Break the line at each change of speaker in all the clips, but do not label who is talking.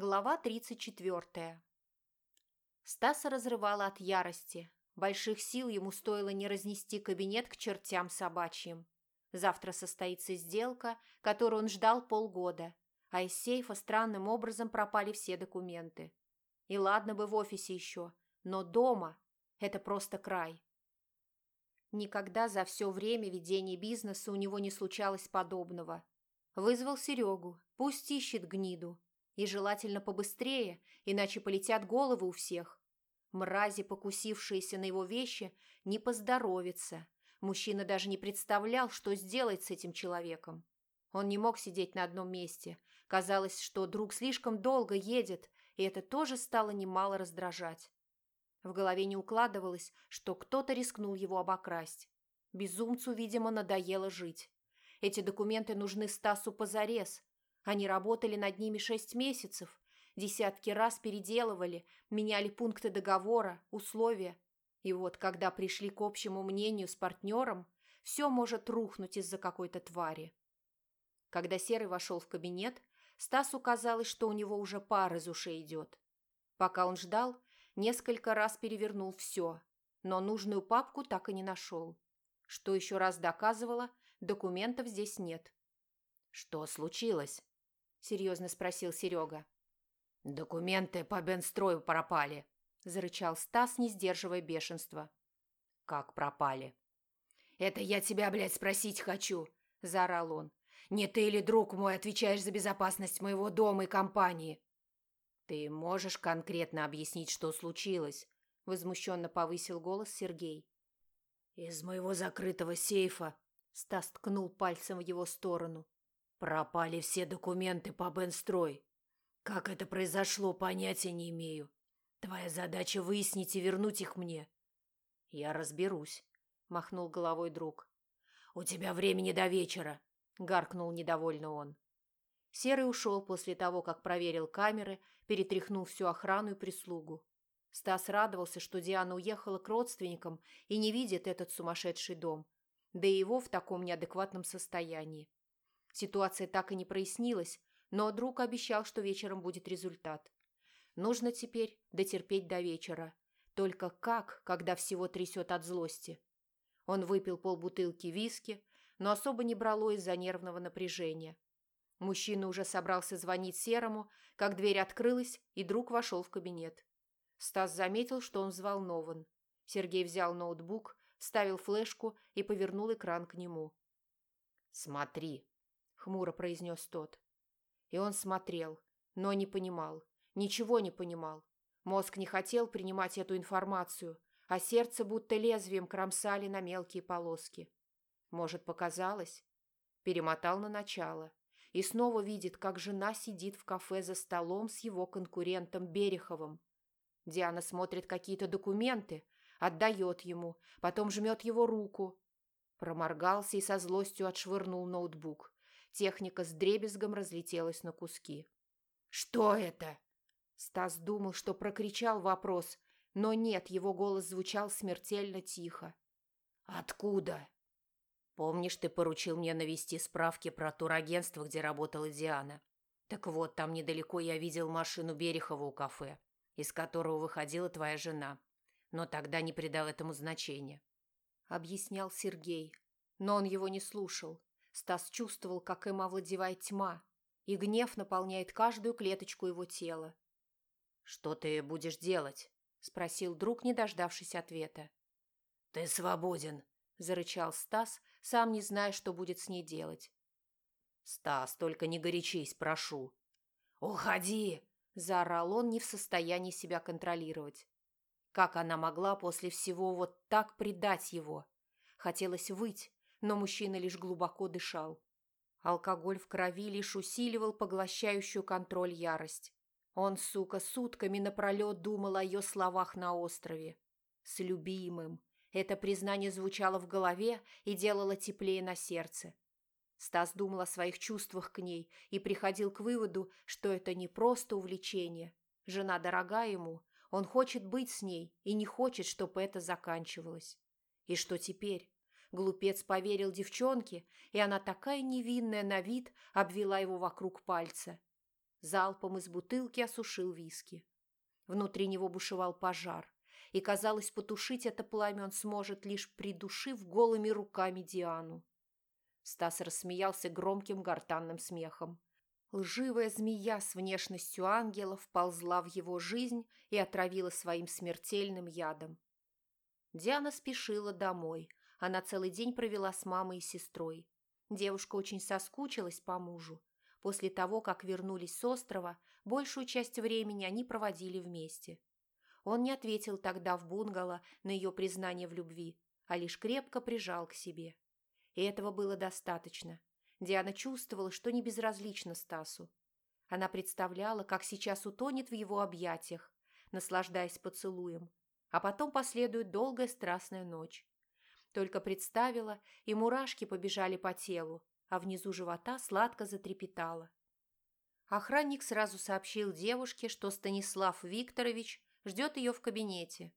Глава 34. Стаса разрывала от ярости. Больших сил ему стоило не разнести кабинет к чертям собачьим. Завтра состоится сделка, которую он ждал полгода, а из сейфа странным образом пропали все документы. И ладно бы в офисе еще, но дома – это просто край. Никогда за все время ведения бизнеса у него не случалось подобного. Вызвал Серегу, пусть ищет гниду, и желательно побыстрее, иначе полетят головы у всех. Мрази, покусившиеся на его вещи, не поздоровится. Мужчина даже не представлял, что сделать с этим человеком. Он не мог сидеть на одном месте. Казалось, что друг слишком долго едет, и это тоже стало немало раздражать. В голове не укладывалось, что кто-то рискнул его обокрасть. Безумцу, видимо, надоело жить. Эти документы нужны Стасу позарез, они работали над ними шесть месяцев, десятки раз переделывали, меняли пункты договора, условия. И вот, когда пришли к общему мнению с партнером, все может рухнуть из-за какой-то твари. Когда Серый вошел в кабинет, Стасу казалось, что у него уже пар из ушей идет. Пока он ждал, несколько раз перевернул все, но нужную папку так и не нашел. Что еще раз доказывало, документов здесь нет. «Что случилось?» – серьезно спросил Серега. «Документы по Бенстрою пропали», – зарычал Стас, не сдерживая бешенства. «Как пропали?» «Это я тебя, блядь, спросить хочу», – заорал он. «Не ты или друг мой отвечаешь за безопасность моего дома и компании?» «Ты можешь конкретно объяснить, что случилось?» – возмущенно повысил голос Сергей. «Из моего закрытого сейфа», – Стас ткнул пальцем в его сторону. Пропали все документы по Бенстрой. Как это произошло, понятия не имею. Твоя задача выяснить и вернуть их мне. Я разберусь, махнул головой друг. У тебя времени до вечера, гаркнул недовольно он. Серый ушел после того, как проверил камеры, перетряхнул всю охрану и прислугу. Стас радовался, что Диана уехала к родственникам и не видит этот сумасшедший дом, да и его в таком неадекватном состоянии. Ситуация так и не прояснилась, но друг обещал, что вечером будет результат. Нужно теперь дотерпеть до вечера. Только как, когда всего трясет от злости? Он выпил полбутылки виски, но особо не брало из-за нервного напряжения. Мужчина уже собрался звонить Серому, как дверь открылась, и друг вошел в кабинет. Стас заметил, что он взволнован. Сергей взял ноутбук, вставил флешку и повернул экран к нему. «Смотри», хмуро произнес тот. И он смотрел, но не понимал, ничего не понимал. Мозг не хотел принимать эту информацию, а сердце будто лезвием кромсали на мелкие полоски. Может, показалось? Перемотал на начало и снова видит, как жена сидит в кафе за столом с его конкурентом Береховым. Диана смотрит какие-то документы, отдает ему, потом жмет его руку. Проморгался и со злостью отшвырнул ноутбук. Техника с дребезгом разлетелась на куски. «Что это?» Стас думал, что прокричал вопрос, но нет, его голос звучал смертельно тихо. «Откуда?» «Помнишь, ты поручил мне навести справки про турагентство, где работала Диана? Так вот, там недалеко я видел машину Берехова у кафе, из которого выходила твоя жена, но тогда не придал этому значения», — объяснял Сергей, но он его не слушал. Стас чувствовал, как им овладевает тьма, и гнев наполняет каждую клеточку его тела. «Что ты будешь делать?» – спросил друг, не дождавшись ответа. «Ты свободен», – зарычал Стас, сам не зная, что будет с ней делать. «Стас, только не горячись, прошу». «Уходи!» – заорал он, не в состоянии себя контролировать. Как она могла после всего вот так предать его? Хотелось выть, но мужчина лишь глубоко дышал. Алкоголь в крови лишь усиливал поглощающую контроль ярость. Он, сука, сутками напролет думал о ее словах на острове. С любимым. Это признание звучало в голове и делало теплее на сердце. Стас думал о своих чувствах к ней и приходил к выводу, что это не просто увлечение. Жена дорога ему, он хочет быть с ней и не хочет, чтобы это заканчивалось. И что теперь? Глупец поверил девчонке, и она такая невинная на вид обвела его вокруг пальца. залпом из бутылки осушил виски. Внутри него бушевал пожар, и, казалось, потушить это пламя он сможет, лишь придушив голыми руками Диану. Стас рассмеялся громким гортанным смехом. Лживая змея с внешностью ангела вползла в его жизнь и отравила своим смертельным ядом. Диана спешила домой. Она целый день провела с мамой и сестрой. Девушка очень соскучилась по мужу. После того, как вернулись с острова, большую часть времени они проводили вместе. Он не ответил тогда в бунгало на ее признание в любви, а лишь крепко прижал к себе. И этого было достаточно. Диана чувствовала, что не безразлично Стасу. Она представляла, как сейчас утонет в его объятиях, наслаждаясь поцелуем, а потом последует долгая страстная ночь. Только представила, и мурашки побежали по телу, а внизу живота сладко затрепетало. Охранник сразу сообщил девушке, что Станислав Викторович ждет ее в кабинете.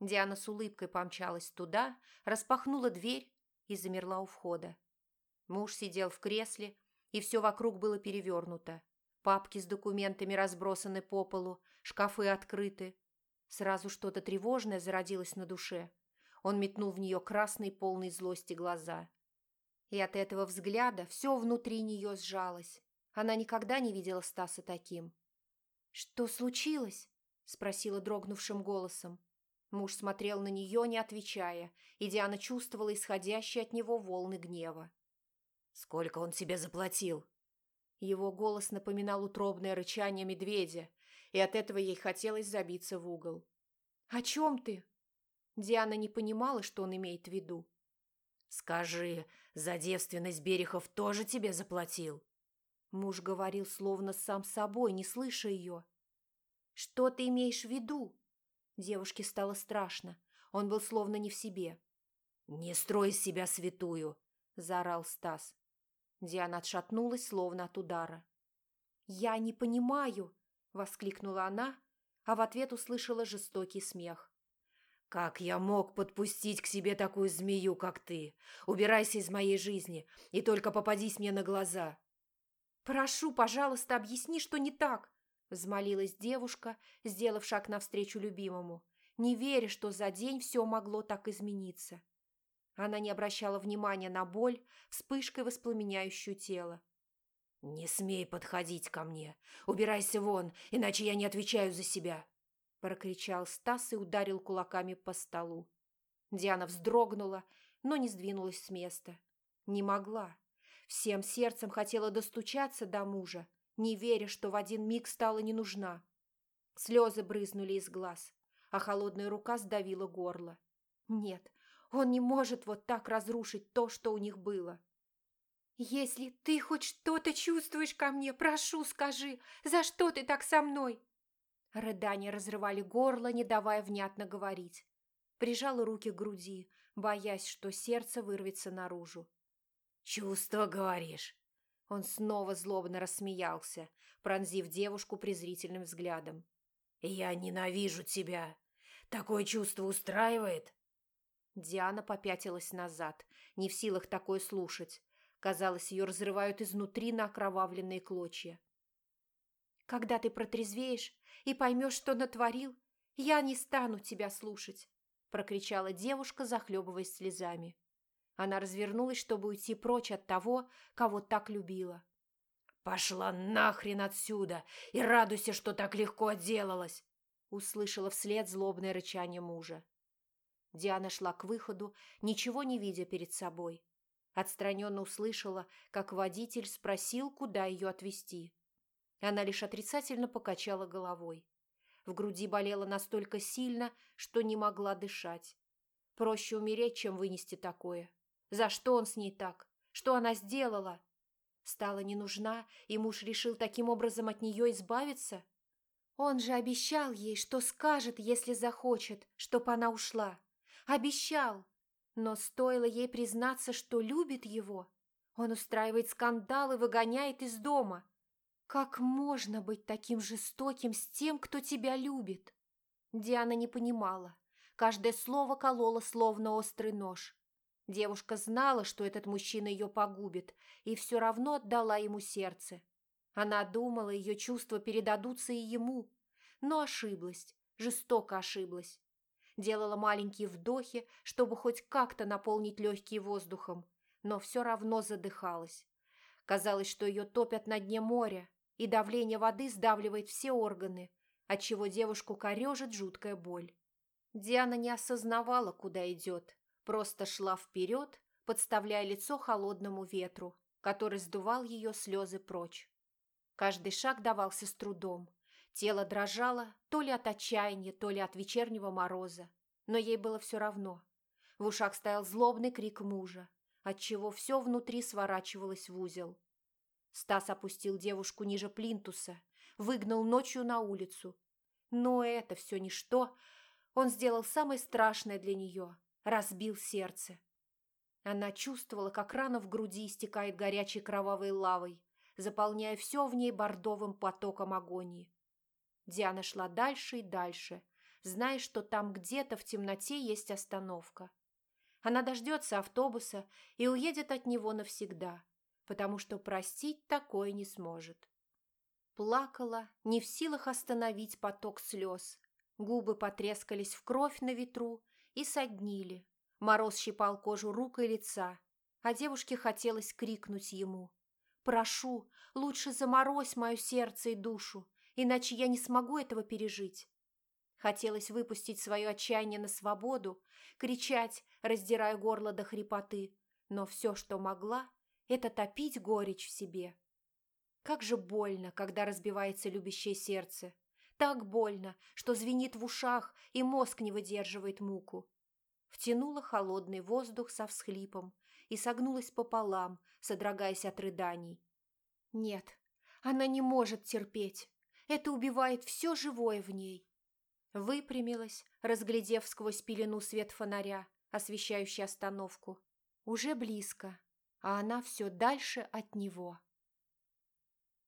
Диана с улыбкой помчалась туда, распахнула дверь и замерла у входа. Муж сидел в кресле, и все вокруг было перевернуто. Папки с документами разбросаны по полу, шкафы открыты. Сразу что-то тревожное зародилось на душе. Он метнул в нее красный, полный злости глаза. И от этого взгляда все внутри нее сжалось. Она никогда не видела Стаса таким. «Что случилось?» – спросила дрогнувшим голосом. Муж смотрел на нее, не отвечая, и Диана чувствовала исходящие от него волны гнева.
«Сколько он тебе заплатил?»
Его голос напоминал утробное рычание медведя, и от этого ей хотелось забиться в угол. «О чем ты?» Диана не понимала, что он имеет в виду.
«Скажи, за девственность Берехов тоже тебе заплатил?»
Муж говорил словно сам собой, не слыша ее. «Что ты имеешь в виду?» Девушке стало страшно. Он был словно не в себе.
«Не строй из себя святую!» – заорал Стас.
Диана отшатнулась, словно от удара. «Я не понимаю!» – воскликнула она, а в ответ услышала жестокий смех.
«Как я мог подпустить к себе такую змею, как ты? Убирайся из моей жизни и только попадись мне на глаза!»
«Прошу, пожалуйста, объясни, что не так!» – взмолилась девушка, сделав шаг навстречу любимому, не веря, что за день все могло так измениться. Она не обращала внимания на боль, вспышкой воспламеняющую тело.
«Не смей подходить ко мне! Убирайся вон, иначе я не отвечаю за себя!»
Прокричал Стас и ударил кулаками по столу. Диана вздрогнула, но не сдвинулась с места. Не могла. Всем сердцем хотела достучаться до мужа, не веря, что в один миг стала не нужна. Слезы брызнули из глаз, а холодная рука сдавила горло. Нет, он не может вот так разрушить то, что у них было. «Если ты хоть что-то чувствуешь ко мне, прошу, скажи, за что ты так со мной?» Рыдания разрывали горло, не давая внятно говорить. Прижала руки к груди, боясь, что сердце вырвется наружу.
«Чувство, говоришь?»
Он снова злобно рассмеялся, пронзив девушку презрительным взглядом.
«Я ненавижу тебя! Такое чувство устраивает?»
Диана попятилась назад, не в силах такое слушать. Казалось, ее разрывают изнутри на окровавленные клочья. «Когда ты протрезвеешь, и поймешь, что натворил, я не стану тебя слушать», – прокричала девушка, захлебываясь слезами. Она развернулась, чтобы уйти прочь от того, кого так любила.
«Пошла нахрен отсюда и радуйся, что так легко отделалась!» – услышала вслед злобное рычание мужа.
Диана шла к выходу, ничего не видя перед собой. Отстраненно услышала, как водитель спросил, куда ее отвезти. Она лишь отрицательно покачала головой. В груди болело настолько сильно, что не могла дышать. Проще умереть, чем вынести такое. За что он с ней так? Что она сделала? Стала не нужна, и муж решил таким образом от нее избавиться? Он же обещал ей, что скажет, если захочет, чтоб она ушла. Обещал. Но стоило ей признаться, что любит его. Он устраивает скандал и выгоняет из дома. Как можно быть таким жестоким с тем, кто тебя любит? Диана не понимала. Каждое слово кололо, словно острый нож. Девушка знала, что этот мужчина ее погубит, и все равно отдала ему сердце. Она думала, ее чувства передадутся и ему, но ошиблась, жестоко ошиблась. Делала маленькие вдохи, чтобы хоть как-то наполнить легкие воздухом, но все равно задыхалась. Казалось, что ее топят на дне моря, и давление воды сдавливает все органы, отчего девушку корежит жуткая боль. Диана не осознавала, куда идет, просто шла вперед, подставляя лицо холодному ветру, который сдувал ее слезы прочь. Каждый шаг давался с трудом. Тело дрожало то ли от отчаяния, то ли от вечернего мороза, но ей было все равно. В ушах стоял злобный крик мужа, отчего все внутри сворачивалось в узел. Стас опустил девушку ниже плинтуса, выгнал ночью на улицу. Но это все ничто. Он сделал самое страшное для нее – разбил сердце. Она чувствовала, как рана в груди истекает горячей кровавой лавой, заполняя все в ней бордовым потоком агонии. Диана шла дальше и дальше, зная, что там где-то в темноте есть остановка. Она дождется автобуса и уедет от него навсегда, потому что простить такое не сможет. Плакала, не в силах остановить поток слез. Губы потрескались в кровь на ветру и соднили. Мороз щипал кожу рук и лица, а девушке хотелось крикнуть ему. «Прошу, лучше заморозь мое сердце и душу, иначе я не смогу этого пережить». Хотелось выпустить свое отчаяние на свободу, кричать, раздирая горло до хрипоты, но все, что могла, это топить горечь в себе. Как же больно, когда разбивается любящее сердце. Так больно, что звенит в ушах, и мозг не выдерживает муку. Втянула холодный воздух со всхлипом и согнулась пополам, содрогаясь от рыданий. Нет, она не может терпеть. Это убивает все живое в ней. Выпрямилась, разглядев сквозь пелену свет фонаря, освещающий остановку. Уже близко, а она все дальше от него.